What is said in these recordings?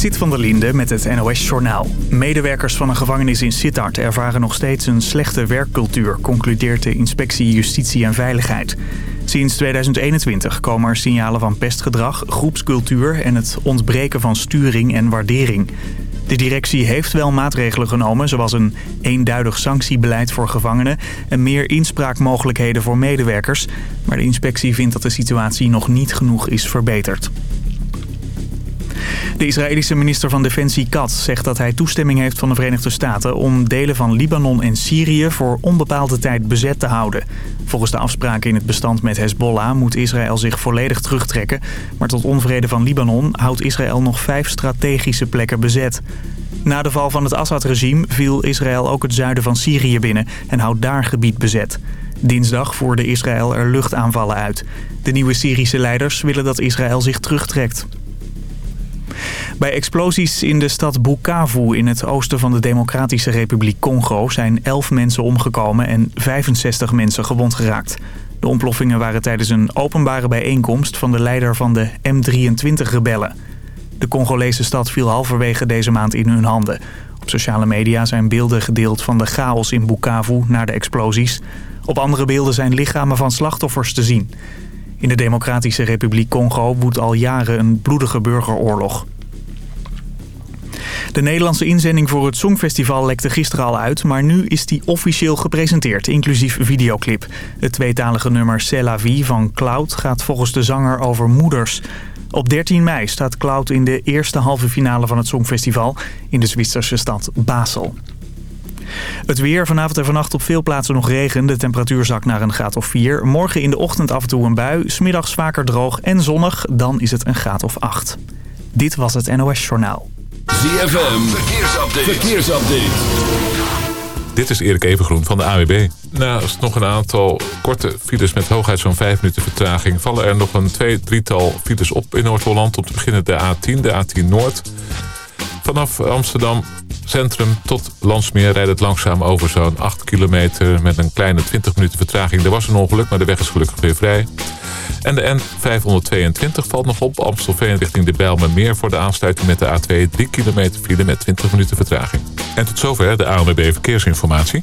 Zit van der Linde met het NOS-journaal. Medewerkers van een gevangenis in Sittard ervaren nog steeds een slechte werkcultuur... concludeert de Inspectie Justitie en Veiligheid. Sinds 2021 komen er signalen van pestgedrag, groepscultuur... en het ontbreken van sturing en waardering. De directie heeft wel maatregelen genomen, zoals een eenduidig sanctiebeleid voor gevangenen... en meer inspraakmogelijkheden voor medewerkers. Maar de inspectie vindt dat de situatie nog niet genoeg is verbeterd. De Israëlische minister van Defensie Katz zegt dat hij toestemming heeft van de Verenigde Staten... om delen van Libanon en Syrië voor onbepaalde tijd bezet te houden. Volgens de afspraken in het bestand met Hezbollah moet Israël zich volledig terugtrekken. Maar tot onvrede van Libanon houdt Israël nog vijf strategische plekken bezet. Na de val van het Assad-regime viel Israël ook het zuiden van Syrië binnen en houdt daar gebied bezet. Dinsdag voerde Israël er luchtaanvallen uit. De nieuwe Syrische leiders willen dat Israël zich terugtrekt. Bij explosies in de stad Bukavu in het oosten van de Democratische Republiek Congo zijn 11 mensen omgekomen en 65 mensen gewond geraakt. De ontploffingen waren tijdens een openbare bijeenkomst van de leider van de M23-rebellen. De Congolese stad viel halverwege deze maand in hun handen. Op sociale media zijn beelden gedeeld van de chaos in Bukavu na de explosies. Op andere beelden zijn lichamen van slachtoffers te zien. In de Democratische Republiek Congo woedt al jaren een bloedige burgeroorlog. De Nederlandse inzending voor het Songfestival lekte gisteren al uit... maar nu is die officieel gepresenteerd, inclusief videoclip. Het tweetalige nummer C'est la vie van Cloud gaat volgens de zanger over moeders. Op 13 mei staat Cloud in de eerste halve finale van het Songfestival... in de Zwitserse stad Basel. Het weer vanavond en vannacht op veel plaatsen nog regen. De temperatuur zakt naar een graad of 4. Morgen in de ochtend af en toe een bui. Smiddags vaker droog en zonnig. Dan is het een graad of 8. Dit was het NOS Journaal. ZFM, verkeersupdate. verkeersupdate. Dit is Erik Evengroen van de AWB. Naast nog een aantal korte files met hooguit zo'n 5 minuten vertraging... vallen er nog een twee, drietal files op in Noord-Holland. Om te beginnen de A10, de A10 Noord. Vanaf Amsterdam Centrum tot Landsmeer rijdt het langzaam over zo'n 8 kilometer... met een kleine 20 minuten vertraging. Er was een ongeluk, maar de weg is gelukkig weer vrij. En de N522 valt nog op. Amstelveen richting de Bijlmermeer voor de aansluiting met de A2. 3 kilometer file met 20 minuten vertraging. En tot zover de ANWB Verkeersinformatie.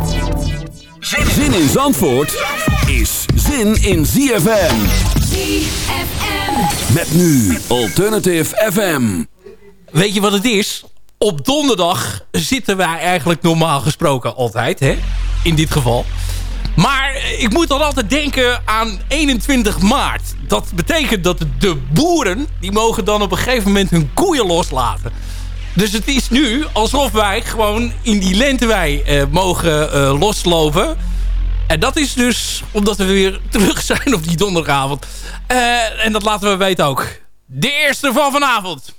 Zin in Zandvoort is zin in ZFM. ZFM. Met nu Alternative FM. Weet je wat het is? Op donderdag zitten wij eigenlijk normaal gesproken altijd, hè? In dit geval. Maar ik moet dan altijd denken aan 21 maart. Dat betekent dat de boeren, die mogen dan op een gegeven moment hun koeien loslaten. Dus het is nu alsof wij gewoon in die lentewei uh, mogen uh, loslopen. En dat is dus omdat we weer terug zijn op die donderdagavond. Uh, en dat laten we weten ook. De eerste van vanavond.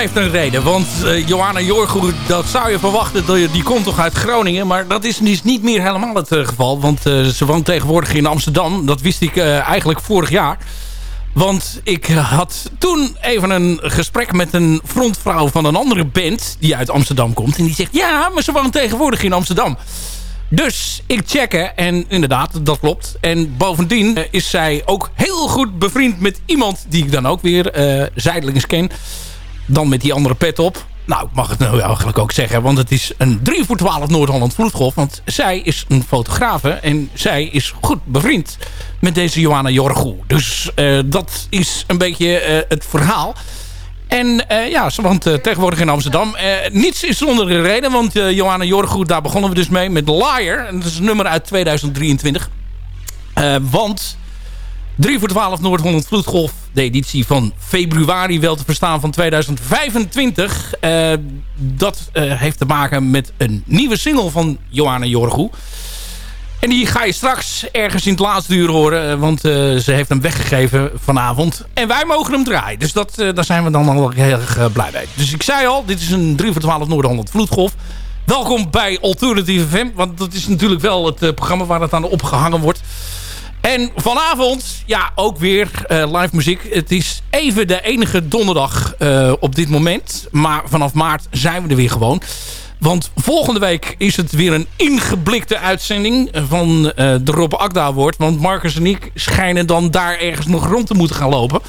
Heeft een reden. Want uh, Johanna Jorgoed, dat zou je verwachten, die komt toch uit Groningen. Maar dat is, niet meer helemaal het uh, geval. Want uh, ze woont tegenwoordig in Amsterdam. Dat wist ik eigenlijk vorig jaar. Want ik had toen even een gesprek met een frontvrouw van een andere band... die uit Amsterdam komt. En die zegt, ja, maar ze woont tegenwoordig in Amsterdam. Dus ik checken en inderdaad, dat klopt. En bovendien is zij ook heel goed bevriend met iemand... die ik dan ook weer zijdelings ken. Dan met die andere pet op. Nou, ik mag het nou eigenlijk ook zeggen. Want het is een 3 voor 12 Noord-Holland vloedgolf. Want zij is een fotografe. En zij is goed bevriend met deze Johanna Jorgo. Dus uh, dat is een beetje uh, het verhaal. En uh, ja, woont tegenwoordig in Amsterdam. niets is zonder een reden. Want Johanna Jorgo, daar begonnen we dus mee met Liar. En dat is een nummer uit 2023. want 3 voor 12 Noord-Holland Vloedgolf. De editie van februari wel te verstaan van 2025. Uh, dat uh, heeft te maken met een nieuwe single van Johanna Jorgu. En die ga je straks ergens in het laatste uur horen. Want uh, ze heeft hem weggegeven vanavond. En wij mogen hem draaien. Dus dat, daar zijn we dan al heel erg blij mee. Dus ik zei al, dit is een 3 voor 12 Noord-Holland Vloedgolf. Welkom bij Alternative FM. Want dat is natuurlijk wel het programma waar het aan opgehangen wordt. En vanavond, ja, ook weer uh, live muziek. Het is even de enige donderdag uh, op dit moment. Maar vanaf maart zijn we er weer gewoon. Want volgende week is het weer een ingeblikte uitzending van uh, de Rob Akda Award. Want Marcus en ik schijnen dan daar ergens nog rond te moeten gaan lopen.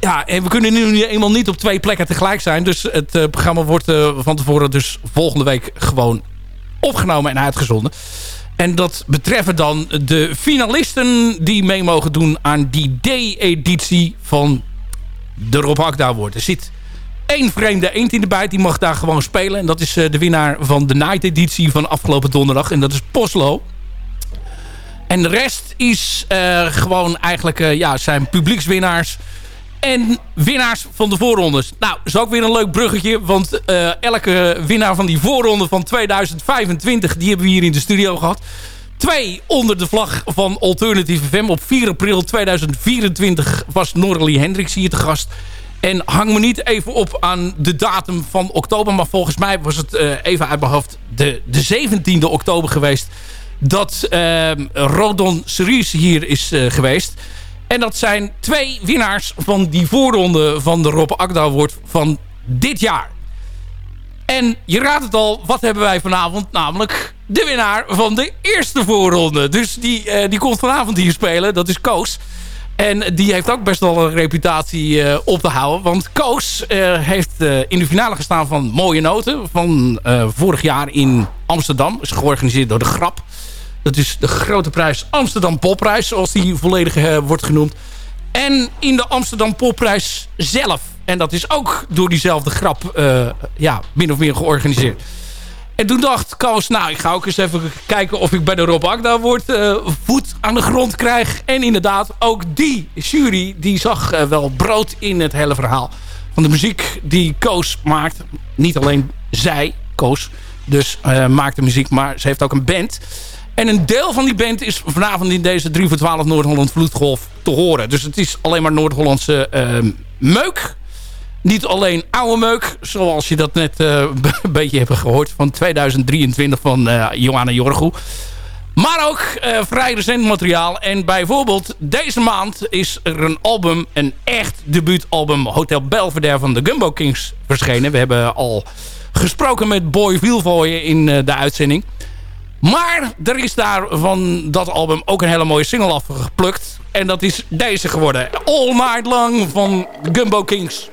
Ja, en we kunnen nu eenmaal niet op twee plekken tegelijk zijn. Dus het programma wordt van tevoren dus volgende week gewoon opgenomen en uitgezonden. En dat betreffen dan de finalisten die mee mogen doen aan die D-editie van de Rob Hakda wordt. Er zit één vreemde eend in de bijt, die mag daar gewoon spelen. En dat is eh, de winnaar van de Night editie van afgelopen donderdag. En dat is Poslo. En de rest is uh, gewoon eigenlijk uh, ja, zijn publiekswinnaars en winnaars van de voorrondes. Nou, is ook weer een leuk bruggetje. Want uh, elke winnaar van die voorronde van 2025... die hebben we hier in de studio gehad. Twee onder de vlag van Alternative FM. Op 4 april 2024 was Norley Hendricks hier te gast. En hang me niet even op aan de datum van oktober. Maar volgens mij was het uh, even uit de, de 17e oktober geweest... dat uh, Rodon Cerise hier is geweest... En dat zijn twee winnaars van die voorronde van de Rob Akda Award van dit jaar. En je raadt het al, wat hebben wij vanavond? Namelijk de winnaar van de eerste voorronde. Dus die, uh, die komt vanavond hier spelen. Dat is Koos. En die heeft ook best wel een reputatie uh, op te houden. Want Koos uh, heeft in de finale gestaan van Mooie Noten. Van vorig jaar in Amsterdam. Is georganiseerd door De Grap. Dat is de grote prijs Amsterdam Popprijs, zoals die volledig uh, wordt genoemd. En in de Amsterdam Popprijs zelf. En dat is ook door diezelfde grap uh, ja, min of meer georganiseerd. En toen dacht Koos, nou, ik ga ook eens even kijken of ik bij de Rob Agda wordt uh, voet aan de grond krijg. En inderdaad, ook die jury, die zag wel brood in het hele verhaal. Van de muziek die Koos maakt. Niet alleen zij, Koos, dus maakt de muziek, maar ze heeft ook een band. En een deel van die band is vanavond in deze 3 voor 12 Noord-Holland Vloedgolf te horen. Dus het is alleen maar Noord-Hollandse uh, meuk. Niet alleen oude meuk, zoals je dat net uh, een beetje hebt gehoord... van 2023 van uh, Johanna Jorgo. Maar ook uh, vrij recent materiaal. En bijvoorbeeld deze maand is er een album, een echt debuutalbum... Hotel Belvedere van de Gumbo Kings verschenen. We hebben al gesproken met Boy Wielvooyen in de uitzending... Maar er is daar van dat album ook een hele mooie single afgeplukt. En dat is deze geworden. All Night Long van Gumbo Kings.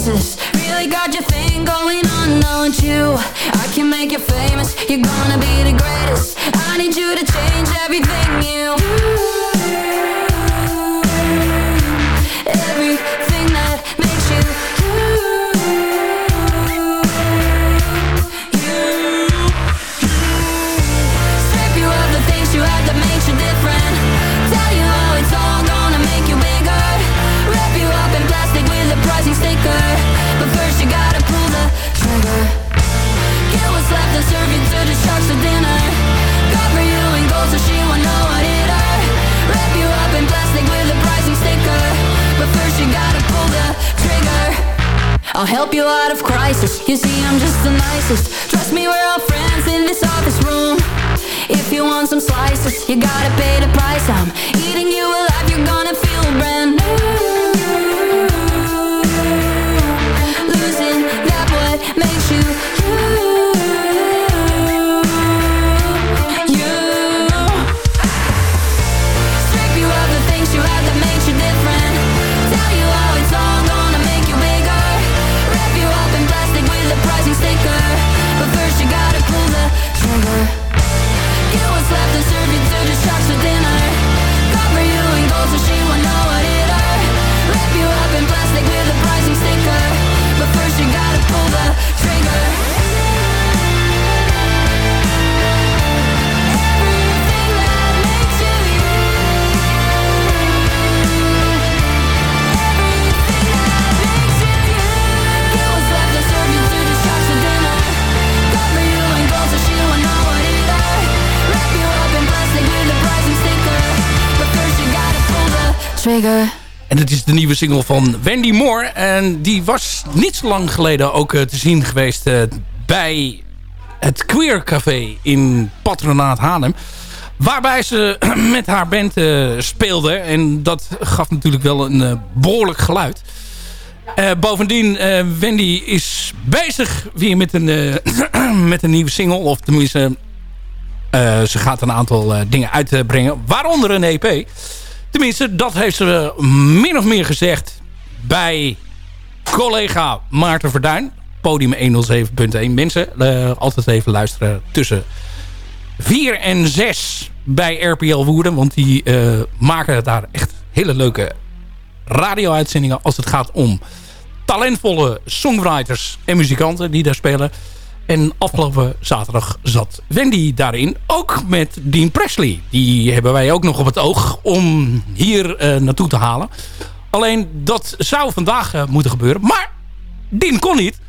Places Really got your thing going on, don't you? I can make you famous. You're gonna be the greatest En het is de nieuwe single van Wendy Moore. En die was niet zo lang geleden ook eh, te zien geweest eh, bij het Queer Café in Patronaat Haarlem. Waarbij ze met haar band eh, speelde. En dat gaf natuurlijk wel een eh, behoorlijk geluid. Bovendien, eh, Wendy is bezig weer met een, met een nieuwe single. Of tenminste, ze gaat een aantal dingen uitbrengen. Waaronder een EP. Tenminste, dat heeft ze eh, min of meer gezegd bij collega Maarten Verduin. Podium 107.1. Mensen, eh, altijd even luisteren tussen 4 en 6 bij RPL Woerden. Want die eh, maken daar echt hele leuke radio-uitzendingen als het gaat om talentvolle songwriters en muzikanten die daar spelen. En afgelopen zaterdag zat Wendy daarin. Ook met Dean Presley. Die hebben wij ook nog op het oog om hier eh, naartoe te halen. Alleen dat zou vandaag eh, moeten gebeuren. Maar Dean kon niet.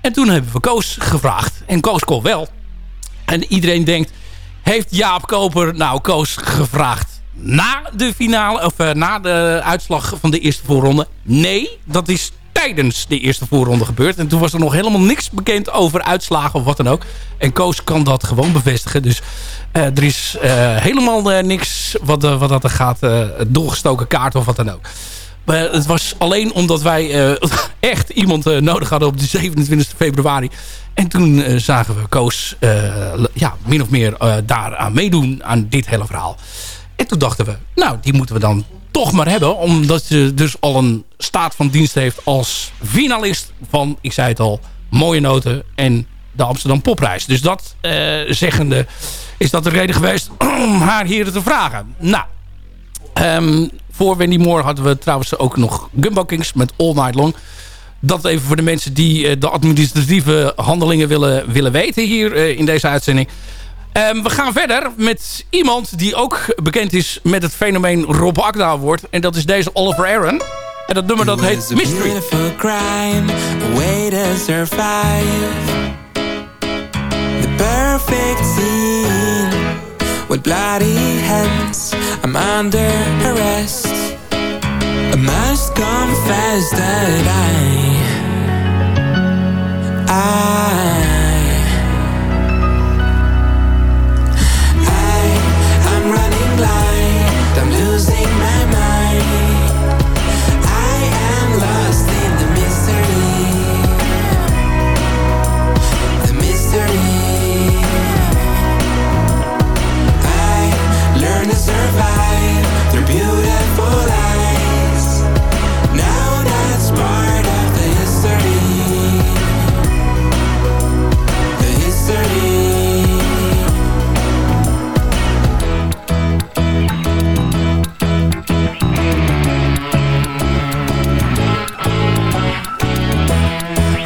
En toen hebben we Koos gevraagd. En Koos kon wel. En iedereen denkt, heeft Jaap Koper nou Koos gevraagd na de finale, of eh, na de uitslag van de eerste voorronde? Nee, dat is tijdens de eerste voorronde gebeurd. En toen was er nog helemaal niks bekend over uitslagen of wat dan ook. En Koos kan dat gewoon bevestigen. Dus eh, er is eh, helemaal eh, niks wat, wat er gaat, doorgestoken kaart of wat dan ook. Maar het was alleen omdat wij echt iemand nodig hadden op de 27 februari. En toen zagen we Koos ja, min of meer eh, daaraan meedoen aan dit hele verhaal. En toen dachten we, nou, die moeten we dan toch maar hebben. Omdat ze dus al een staat van dienst heeft als finalist van, ik zei het al, Mooie Noten en de Amsterdam Popprijs. Dus dat eh, zeggende is dat de reden geweest om haar hier te vragen. Nou, Ehm, voor Wendy Moore hadden we trouwens ook nog Gumbo Kings met All Night Long. Dat even voor de mensen die eh, de administratieve handelingen willen, willen weten hier eh, in deze uitzending. Ehm, we gaan verder met iemand die ook bekend is met het fenomeen Rob Agda Award. En dat is deze Oliver Aaron. En dat nummer dat heet Mystery. crime, a way to survive. The perfect scene with bloody hands. I'm under arrest. I must confess that I, I,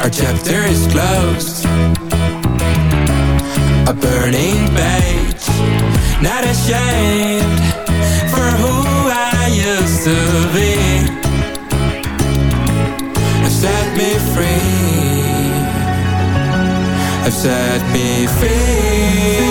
Our chapter is closed. A burning page. Not ashamed For who I used to be. Have set me free. Have set me free.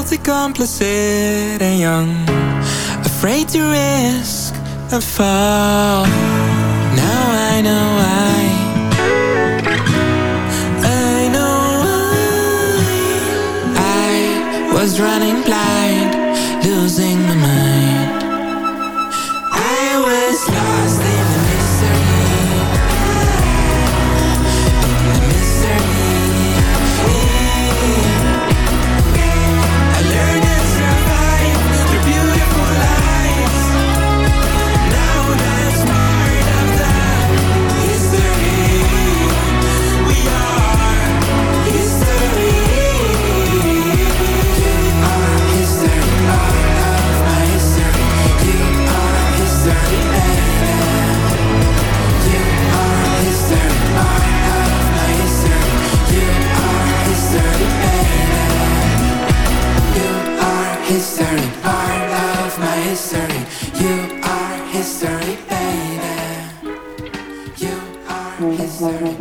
Too complicit and young Afraid to risk and fall Now I know why. history, part of my history. You are history, baby. You are history.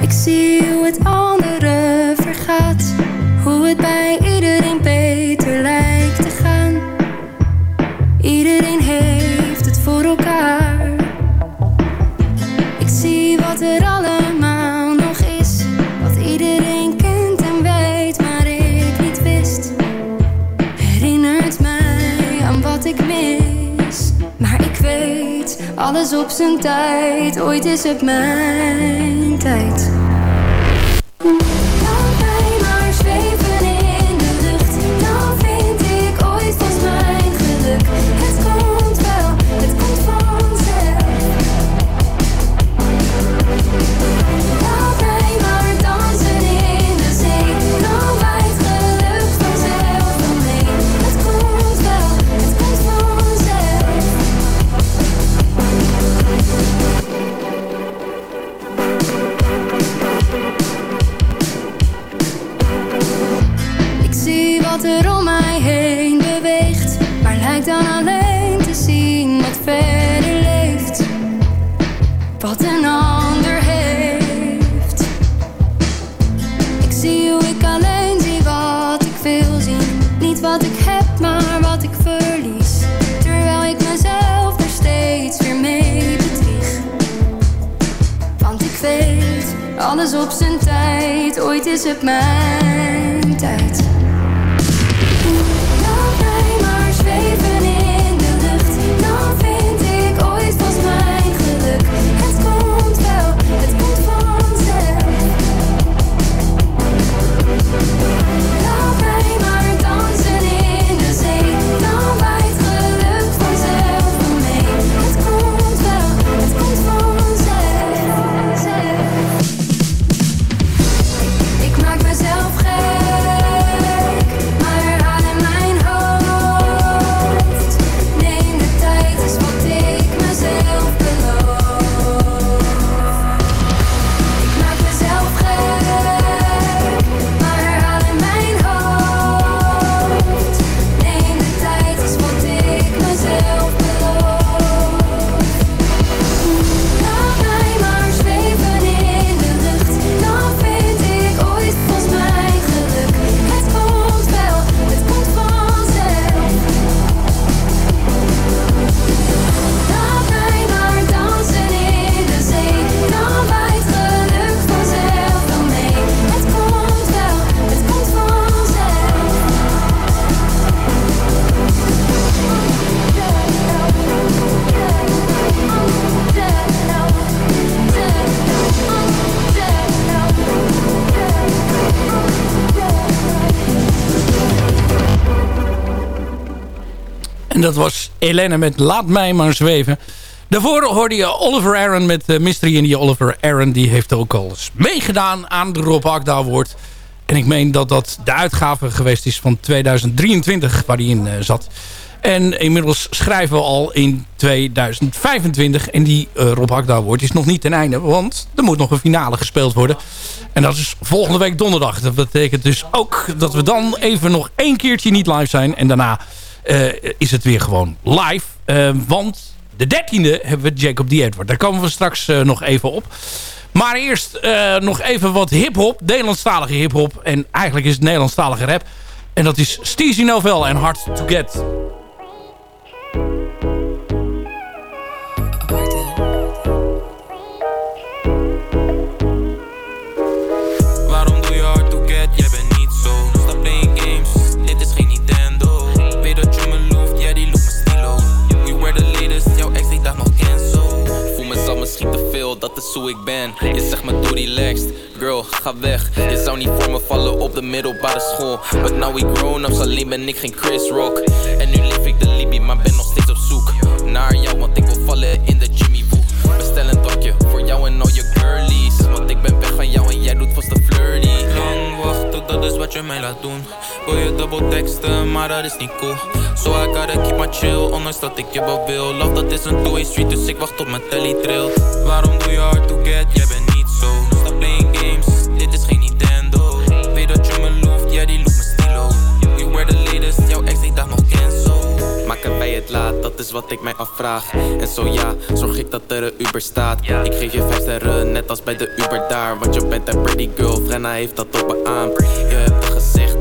Ik zie hoe het andere vergaat, hoe het bij zijn tijd, ooit is het mijn tijd. Dat was Helene met Laat mij maar zweven. Daarvoor hoorde je Oliver Aaron met uh, Mystery. En die Oliver Aaron die heeft ook al meegedaan aan de Rob Akda Award. En ik meen dat dat de uitgave geweest is van 2023 waar hij in uh, zat. En inmiddels schrijven we al in 2025. En die uh, Rob Akda Award is nog niet ten einde. Want er moet nog een finale gespeeld worden. En dat is volgende week donderdag. Dat betekent dus ook dat we dan even nog één keertje niet live zijn. En daarna is het weer gewoon live. Uh, want de dertiende hebben we Jacob D. Edward. Daar komen we straks uh, nog even op. Maar eerst nog even wat hiphop. Nederlandstalige hiphop. En eigenlijk is het Nederlandstalige rap. En dat is Steezy Novel en Hard to Get. Dat is hoe ik ben. Je zegt me doe relaxed, girl, ga weg. Je zou niet voor me vallen op de middelbare school. But now we grown ups, alleen ben ik geen Chris Rock. En nu leef ik de Libby, maar ben nog steeds op zoek naar jou, want ik wil vallen in de Jimmy Woo. Bestel een dagje voor jou en al je girlies. Want ik ben weg van jou en jij doet vast de flirty. Lang wachten, dat is wat je mij laat doen. Wil je double teksten, maar dat is niet cool. So I gotta keep my chill, ondanks dat ik je wel wil. Love, dat is een two-way street, dus ik wacht tot mijn telly trilt. Waarom doe je hard to get? Jij bent niet zo. Stop playing games, dit is geen Nintendo. Weet dat je me loeft, ja die loeft me stilo. We were the latest, jouw ex die dag nog cancel. Maken wij het laat, dat is wat ik mij afvraag. En zo ja, zorg ik dat er een Uber staat. Ik geef je vijf sterren, net als bij de Uber daar. Want je bent een pretty girl, Frenna heeft dat op me aan. Je hebt het gezegd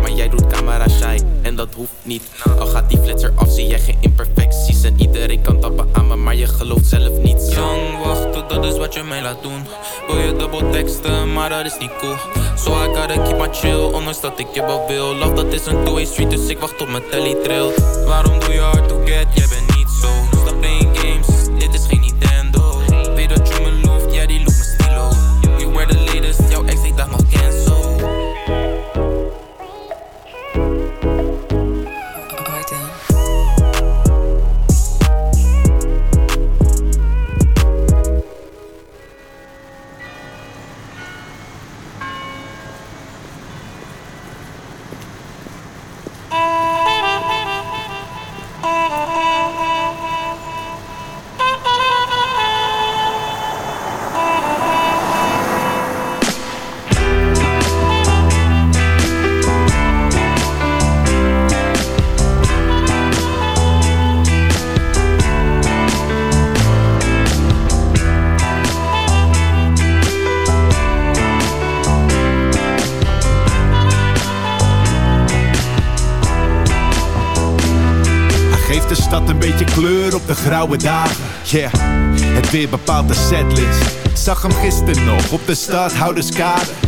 Maar jij doet camera shy. En dat hoeft niet. Al gaat die flitser af, zie jij geen imperfecties. En iedereen kan tappen aan me, maar je gelooft zelf niets Jong, wachten, dat is wat je mij laat doen. Wil je dubbel teksten, maar dat is niet cool. So I gotta keep my chill, ondanks dat ik je wel wil. Love, dat is een two-way street, dus ik wacht op mijn telly trilt Waarom doe je hard to get, dagen. Yeah, het weer bepaalt de setlist. Zag hem gisteren nog op de stadhouderskade.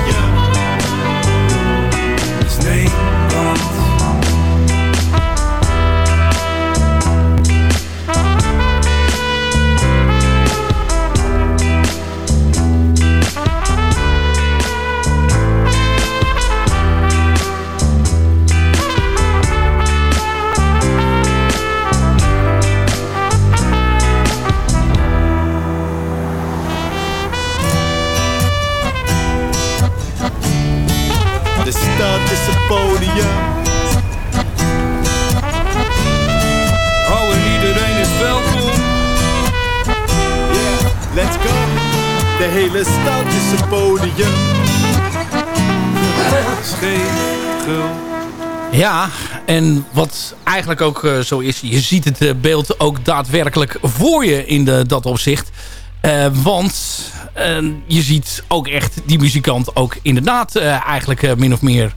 En wat eigenlijk ook eh, zo is... je ziet het eh, beeld ook daadwerkelijk voor je in de, dat opzicht. Eh, want je ziet ook echt die muzikant ook inderdaad eigenlijk min of meer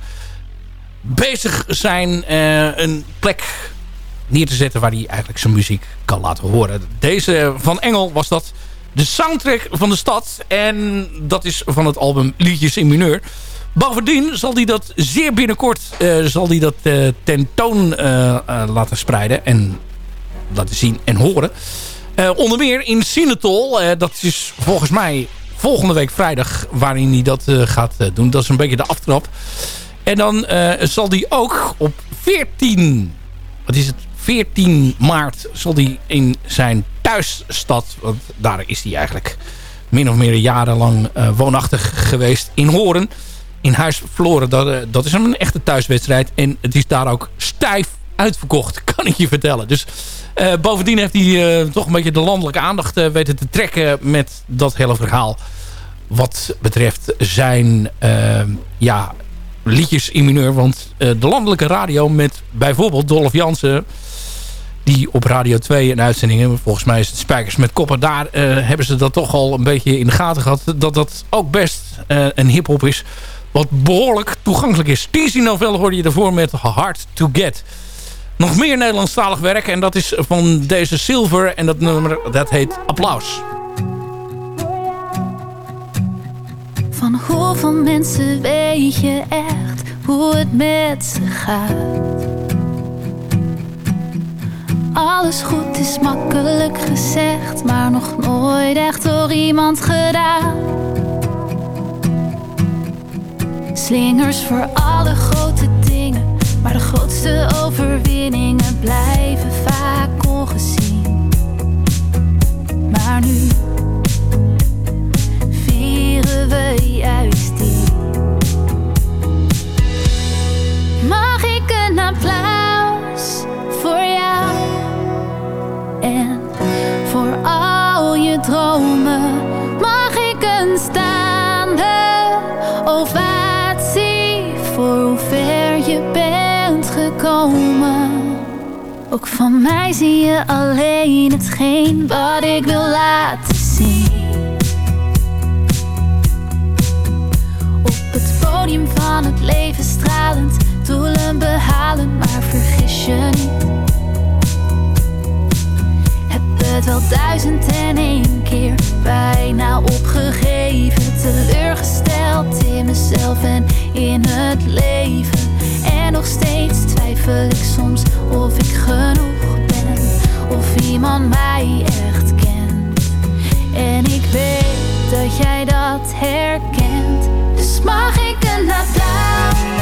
bezig zijn... een plek neer te zetten waar hij eigenlijk zijn muziek kan laten horen. Deze van Engel was dat de soundtrack van de stad. En dat is van het album Liedjes in Mineur. Bovendien zal hij dat zeer binnenkort eh, zal hij dat, eh, tentoon eh, laten spreiden. En laten zien en horen. Onder meer in Sinatol. dat is volgens mij volgende week vrijdag waarin hij dat gaat doen. Dat is een beetje de aftrap. En dan zal hij ook op 14... Wat is het? 14 maart zal hij in zijn thuisstad... want daar is hij eigenlijk min of meer jarenlang woonachtig geweest... in Horen, in Huis verloren. Dat, eh, dat is een echte thuiswedstrijd. En het is daar ook stijf uitverkocht, kan ik je vertellen. Dus eh, bovendien heeft hij eh, toch een beetje de landelijke aandacht weten te trekken... met dat hele verhaal wat betreft zijn ja, liedjes in mineur. Want de landelijke radio met bijvoorbeeld Dolph Jansen... die op Radio 2 een uitzendingen... volgens mij is het Spijkers met Koppen... daar hebben ze dat toch al een beetje in de gaten gehad... dat dat ook best een hiphop is... wat behoorlijk toegankelijk is. 10 november hoorde je ervoor met Hard to Get... Nog meer Nederlandstalig werk en dat is van deze Silver en dat nummer dat heet Applaus. Van hoeveel mensen weet je echt hoe het met ze gaat? Alles goed is makkelijk gezegd, maar nog nooit echt door iemand gedaan. Slingers voor alle grote dingen, maar de grootste overwinningen blijven vaak ongezien. Maar nu vieren we juist die. Mag ik een applaus Ook van mij zie je alleen hetgeen wat ik wil laten zien. Op het podium van het leven stralend, doelen behalen, maar vergis je niet. Heb het wel duizend en één keer bijna opgegeven, teleurgesteld in mezelf en in het leven. En nog steeds twijfel ik soms of ik genoeg ben, of iemand mij echt kent. En ik weet dat jij dat herkent. Dus mag ik een applaus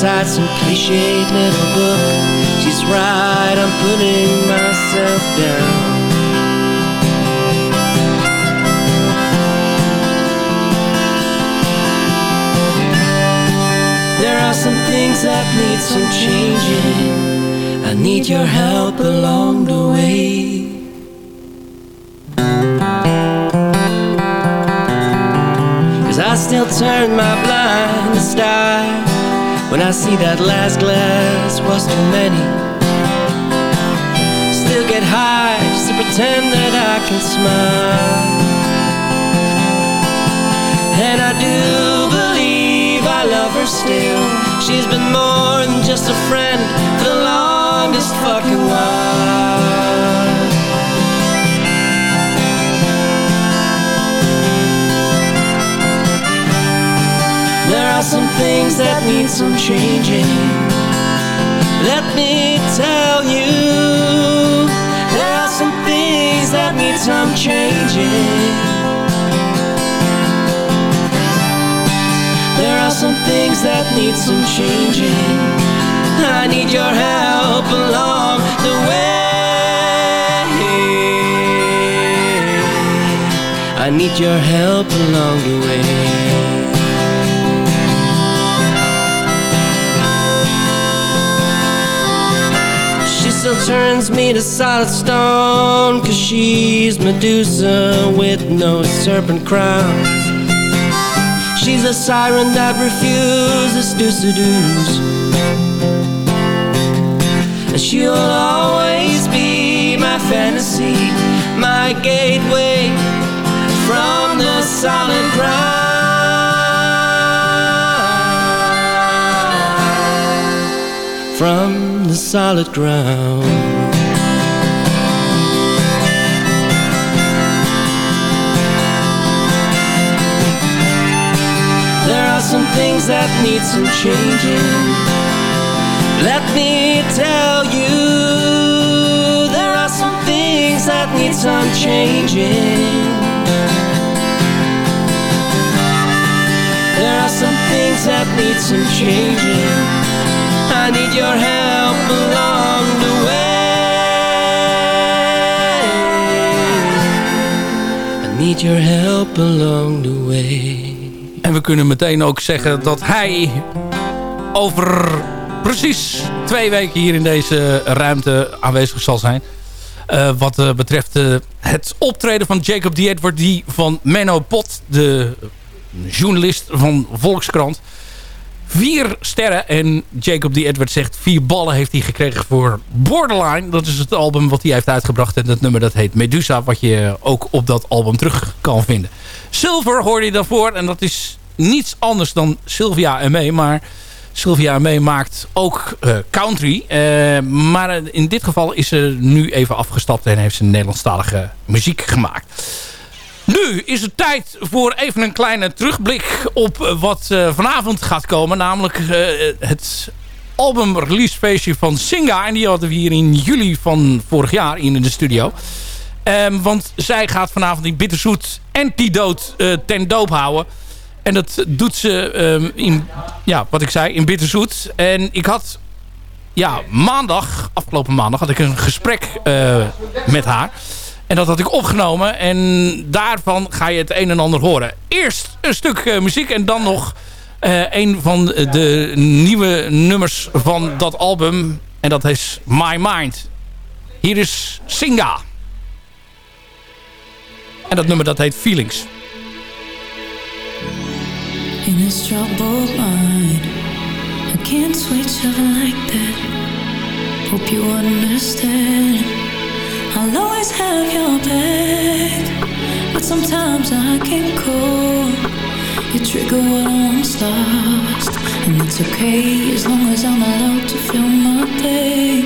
sights and cliches. See that last glass was too many. Still get high just to pretend that I can smile. And I do believe I love her still. She's been more than just a friend for the longest fucking while. Things that need some changing. Let me tell you, there are some things that need some changing. There are some things that need some changing. I need your help along the way. I need your help along the way. Still turns me to solid stone Cause she's Medusa with no serpent crown. She's a siren that refuses to seduce. And she'll always be my fantasy My gateway from the solid ground. From the solid ground There are some things that need some changing. Let me tell you, there are some things that need some changing. There are some things that need some changing. Need your help along the way. I need your help along the way. En we kunnen meteen ook zeggen dat hij over precies twee weken hier in deze ruimte aanwezig zal zijn. Uh, wat uh, betreft uh, het optreden van Jacob D. Edward, die van Menno Pot, de journalist van Volkskrant, vier sterren. En Jacob D. Edward zegt vier ballen heeft hij gekregen voor Borderline. Dat is het album wat hij heeft uitgebracht. En dat nummer dat heet Medusa, wat je ook op dat album terug kan vinden. Silver hoorde je daarvoor. En dat is niets anders dan Sylvia M.E. Maar Sylvia M.E. maakt ook uh, country. Uh, maar in dit geval is ze nu even afgestapt en heeft ze Nederlandstalige muziek gemaakt. Nu is het tijd voor even een kleine terugblik op wat uh, vanavond gaat komen. Namelijk het album release feestje van Singa. En die hadden we hier in juli van vorig jaar in de studio. Um, want zij gaat vanavond in Bitterzoet Antidote ten doop houden. En dat doet ze um, in, ja, wat ik zei, in Bitterzoet. En ik had, ja, maandag, afgelopen maandag, had ik een gesprek uh, met haar. En dat had ik opgenomen. En daarvan ga je het een en ander horen. Eerst een stuk uh, muziek en dan nog uh, een van de nieuwe nummers van dat album. En dat is My Mind. Hier is Singa. En dat nummer dat heet Feelings. In this troubled mind I can't switch up like that Hope you understand I'll always have your back But sometimes I can't cope You trigger what I once lost, and it's okay as long as I'm allowed to feel my pain.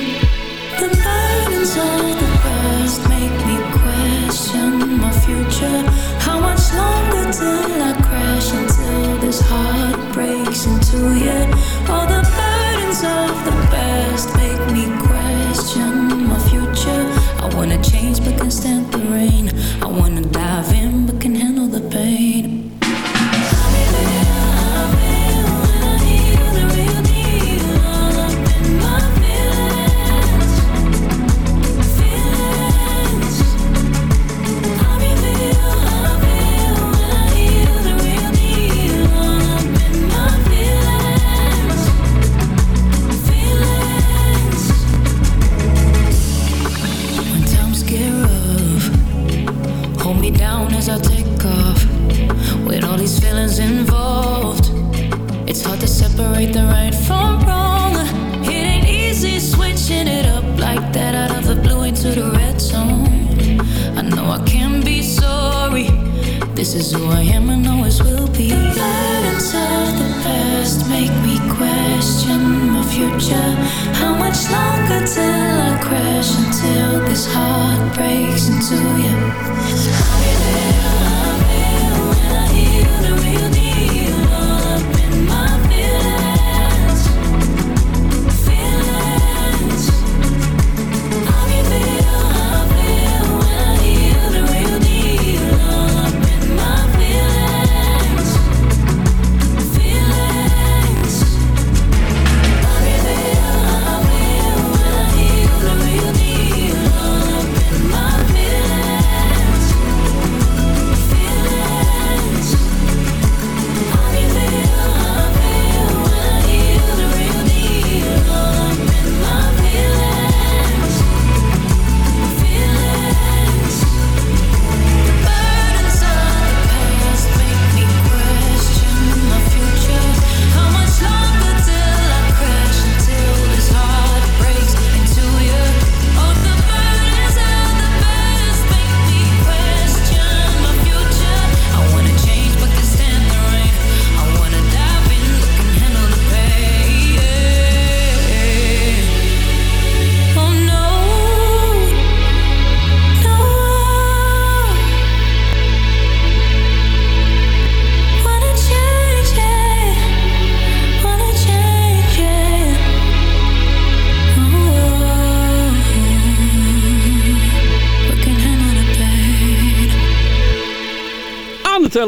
The burdens of the past make me question my future. How much longer till I crash until this heart breaks into you? All the wanna change but can't stand the rain. I wanna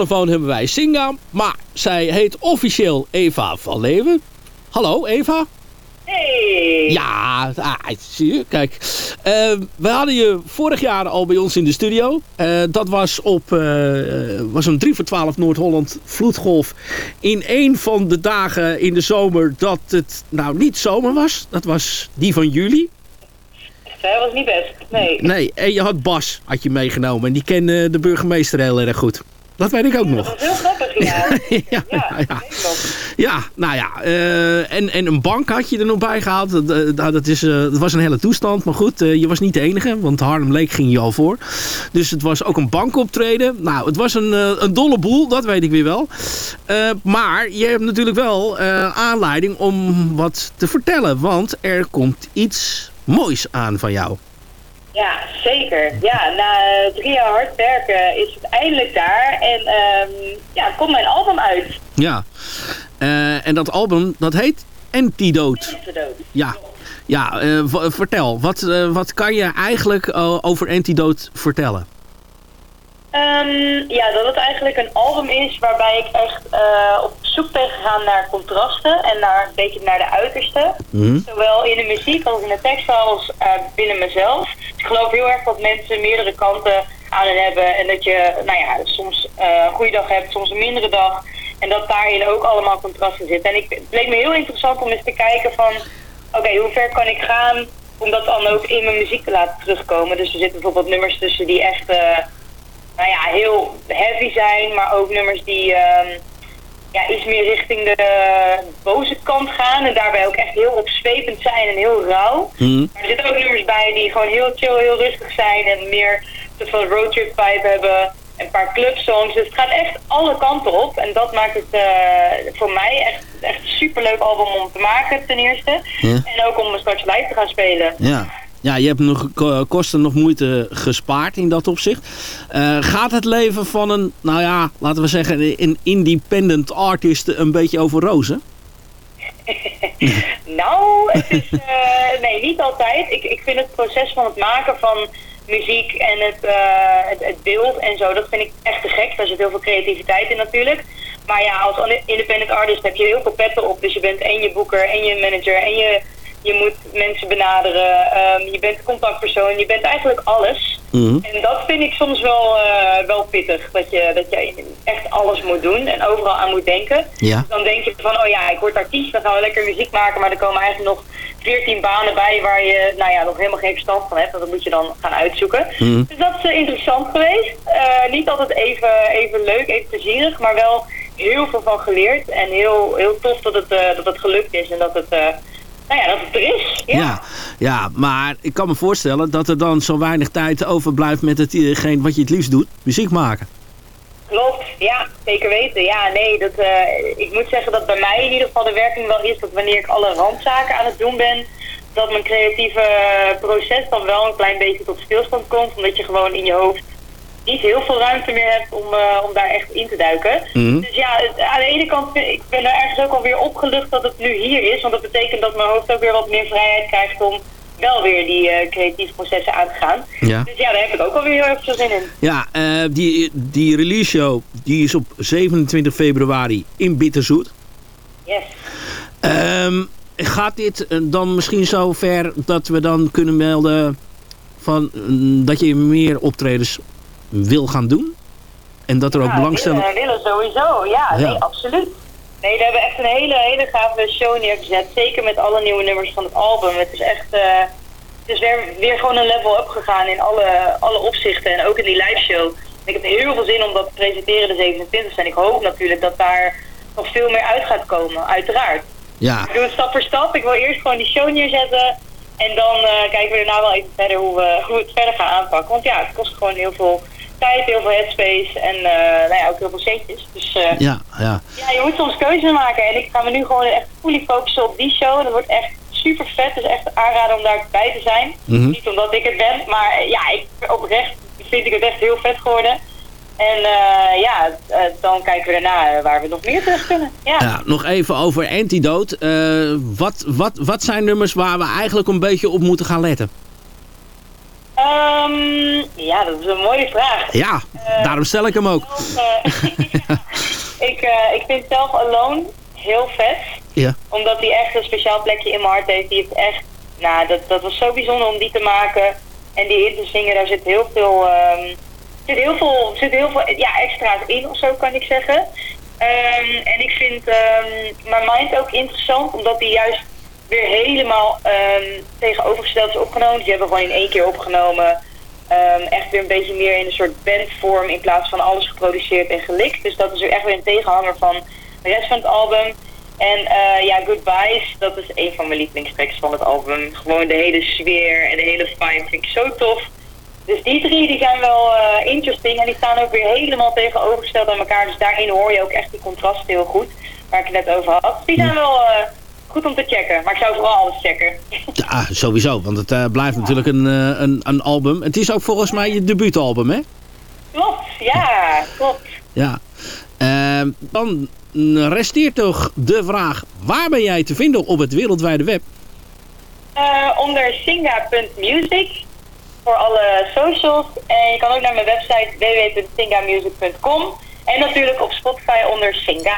telefoon hebben wij Singa, maar zij heet officieel Eva van Leeuwen. Hallo Eva. Hey! Ja, ah, zie je, kijk. Eh, we hadden je vorig jaar al bij ons in de studio. Eh, dat was op eh, was een 3 voor 12 Noord-Holland vloedgolf. In een van de dagen in de zomer dat het nou niet zomer was. Dat was die van juli. Hij was niet best, nee. Nee, en je had Bas had je meegenomen. En die kende de burgemeester heel erg goed. Dat weet ik ook nog. Dat heel grappig, ja. ja, ja, ja, nou ja. eh, en, en een bank had je er nog bij gehaald. Dat, eh, nou, dat, is, eh, dat was een hele toestand. Maar goed, je was niet de enige. Want Harlem Lake ging je al voor. Dus het was ook een bankoptreden. Nou, het was een, een dolle boel. Dat weet ik weer wel. Maar je hebt natuurlijk wel aanleiding om wat te vertellen. Want er komt iets moois aan van jou. Ja, zeker. Ja, na eh, drie jaar hard werken is het eindelijk daar. En ehm, ja, komt mijn album uit. Ja. Eh, en dat album, dat heet Antidote. Antidote. Ja. Ja, eh, vertel. Wat, wat kan je eigenlijk over Antidote vertellen? Ehm, ja, dat het eigenlijk een album is waarbij ik echt eh, op zoek ben gegaan naar contrasten en naar een beetje naar de uiterste. Mhm. Zowel in de muziek als in de tekst als eh, binnen mezelf. Dus ik geloof heel erg dat mensen meerdere kanten aan hen hebben en dat je nou ja, soms eh, een goede dag hebt, soms een mindere dag. En dat daarin ook allemaal contrasten zitten. En ik, het leek me heel interessant om eens te kijken van, oké, hoe ver kan ik gaan om dat dan ook in mijn muziek te laten terugkomen. Dus er zitten bijvoorbeeld nummers tussen die echt... nou ja, heel heavy zijn, maar ook nummers die ehm, ja, iets meer richting de boze kant gaan. En daarbij ook echt heel opzwepend zijn en heel rauw. Maar er zitten ook nummers bij die gewoon heel chill, heel rustig zijn en meer een soort van roadtrip vibe hebben. een paar clubsongs. Dus het gaat echt alle kanten op. En dat maakt het eh, voor mij echt, echt een superleuk album om te maken, ten eerste. En ook om straks live te gaan spelen. Ja. Ja, je hebt nog ko- kosten nog moeite gespaard in dat opzicht. Eh, gaat het leven van een, nou ja, laten we zeggen, een independent artist een beetje over rozen? Nou, het is, eh, nee, niet altijd. Ik, ik vind het proces van het maken van muziek en het, eh, het, het beeld en zo, dat vind ik echt te gek. Daar zit heel veel creativiteit in natuurlijk. Maar ja, als independent artist heb je heel veel petten op. Dus je bent en je boeker en je manager en je, je moet mensen benaderen. Ehm, je bent contactpersoon, je bent eigenlijk alles. En dat vind ik soms wel, eh, wel pittig. Dat je, dat je echt alles moet doen en overal aan moet denken. Ja. Dan denk je van, oh ja, ik word artiest, dan gaan we lekker muziek maken. Maar er komen eigenlijk nog 14 banen bij waar je nou ja, nog helemaal geen verstand van hebt. En dat moet je dan gaan uitzoeken. Mhm. Dus dat is eh, interessant geweest. Eh, niet altijd even, even leuk, even plezierig, maar wel heel veel van geleerd. En heel, heel tof dat het, dat het gelukt is en dat het, nou ja, dat het er is. Ja. Ja. ja, maar ik kan me voorstellen dat er dan zo weinig tijd overblijft met hetgeen wat je het liefst doet, muziek maken. Klopt, ja, zeker weten. Ja, nee, dat, eh, ik moet zeggen dat bij mij in ieder geval de werking wel is dat wanneer ik alle randzaken aan het doen ben, dat mijn creatieve eh, proces dan wel een klein beetje tot stilstand komt, omdat je gewoon in je hoofd niet heel veel ruimte meer hebt om, eh, om daar echt in te duiken. Mhm. Dus ja, het- aan de ene kant, ik ben er ergens ook alweer opgelucht dat het nu hier is, want dat betekent dat mijn hoofd ook weer wat meer vrijheid krijgt om wel weer die eh, creatieve processen aan te gaan. Ja. Dus ja, daar heb ik ook alweer heel erg veel zin in. Ja, eh, die, die release show die is op 27 februari in Bitterzoet. Yes. Ehm, gaat dit dan misschien zo ver dat we dan kunnen melden van, mm, dat je meer optredens wil gaan doen? En dat er ook Ja, belangstelling... Willen, willen sowieso, ja, Ja. Nee, absoluut. Nee, we hebben echt een hele, hele gave show neergezet. Zeker met alle nieuwe nummers van het album. Het is echt, eh, het is weer, weer gewoon een level up gegaan in alle, alle opzichten. En ook in die live show. Ik heb heel veel zin om dat te presenteren de 27 En ik hoop natuurlijk dat daar nog veel meer uit gaat komen, uiteraard. Ja, Ik doe het stap voor stap. Ik wil eerst gewoon die show neerzetten. En dan eh, kijken we daarna wel even verder hoe we, hoe we het verder gaan aanpakken. Want ja, het kost gewoon heel veel tijd, heel veel headspace en eh, nou ja, ook heel veel centjes. Dus eh, ja, ja. ja, je moet soms keuzes maken. En ik ga me nu gewoon echt fully focussen op die show. Dat wordt echt super vet. Dus echt aanraden om daar bij te zijn. Mhm. Niet omdat ik het ben, maar eh, ja, ik, oprecht vind ik het echt heel vet geworden. En ja, dan kijken we daarna waar we nog meer terug kunnen. Ja. Ja, nog even over Antidote. Wat, wat, wat zijn nummers waar we eigenlijk een beetje op moeten gaan letten? Ehm, ja, dat is een mooie vraag. Ja, daarom stel ik hem ook. Eh, ik, eh, ik vind zelf Alone heel vet. Ja. Omdat hij echt een speciaal plekje in mijn hart heeft. Die heeft echt, nou, dat, dat was zo bijzonder om die te maken. En die in te zingen, daar zit heel veel, ehm, zit heel veel, zit heel veel ja, extra's in of zo kan ik zeggen. Ehm, en ik vind ehm My Mind ook interessant, omdat die juist weer helemaal ehm, tegenovergesteld is opgenomen. Die hebben we gewoon in één keer opgenomen. Ehm, echt weer een beetje meer in een soort bandvorm in plaats van alles geproduceerd en gelikt. Dus dat is weer echt weer een tegenhanger van de rest van het album. En eh, ja, Goodbyes, dat is een van mijn lievelingstracks van het album. Gewoon de hele sfeer en de hele vibe vind ik zo tof. Dus die drie die zijn wel eh, interesting en die staan ook weer helemaal tegenovergesteld aan elkaar. Dus daarin hoor je ook echt die contrasten heel goed, waar ik het net over had. Die zijn wel eh, goed om te checken, maar ik zou vooral alles checken. Ja, sowieso. Want het eh, blijft natuurlijk een, eh, een, een album. Het is ook volgens mij je debuutalbum, hè? Klopt, ja, klopt. Ja. Ehm, dan resteert toch de vraag... Waar ben jij te vinden op het wereldwijde web? Eh, onder singa.music voor alle socials. En je kan ook naar mijn website www.singamusic.com. En natuurlijk op Spotify onder Singa.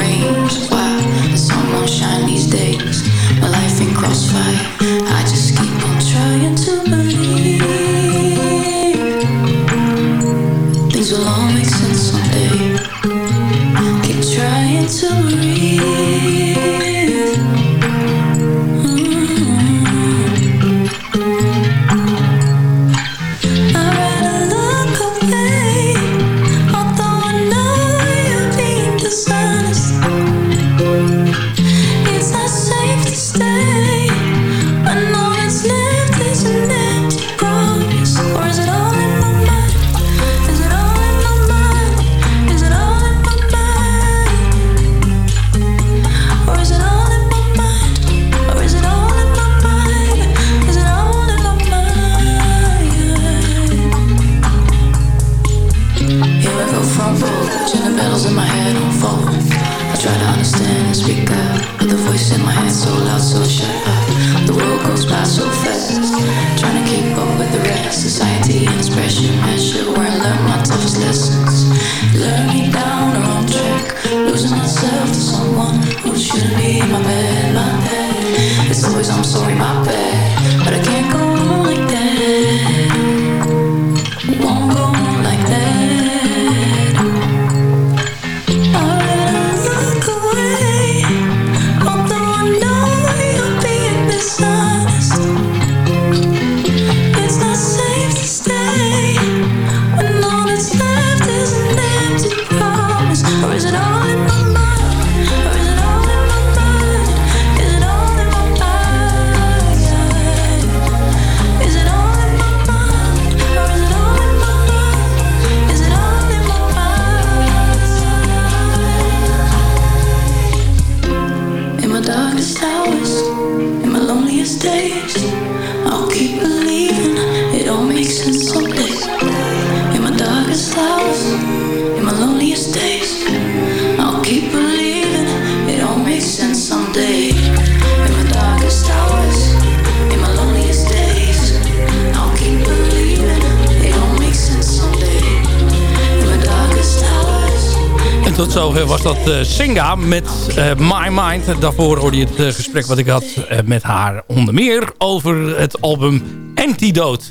dat eh, Singa met eh, My Mind. Daarvoor hoorde je het eh, gesprek wat ik had met haar onder meer over het album Antidote.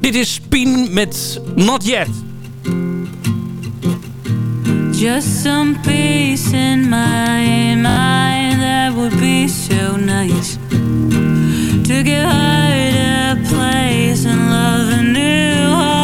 Dit is Pien met Not Yet. Just some peace in my mind That would be so nice To get a place and love a new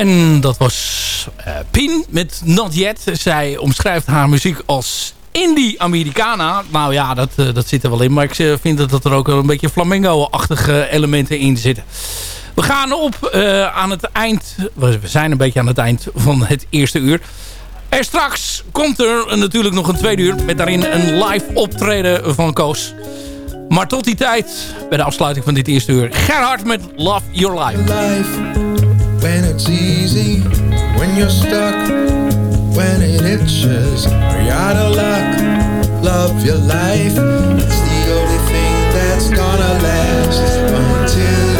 En dat was Pin Pien met Not Yet. Zij omschrijft haar muziek als Indie Americana. Nou ja, dat, eh, dat zit er wel in. Maar ik eh, vind dat, er ook wel een beetje flamingo-achtige elementen in zitten. We gaan op aan het eind. We zijn een beetje aan het eind van het eerste uur. En straks komt er natuurlijk nog een tweede uur. Met daarin een live optreden van Koos. Maar tot die tijd, bij de afsluiting van dit eerste uur... Gerhard met Love Your Life. when it's easy, when you're stuck, when it itches, or you're out of luck. Love your life, it's the only thing that's gonna last until.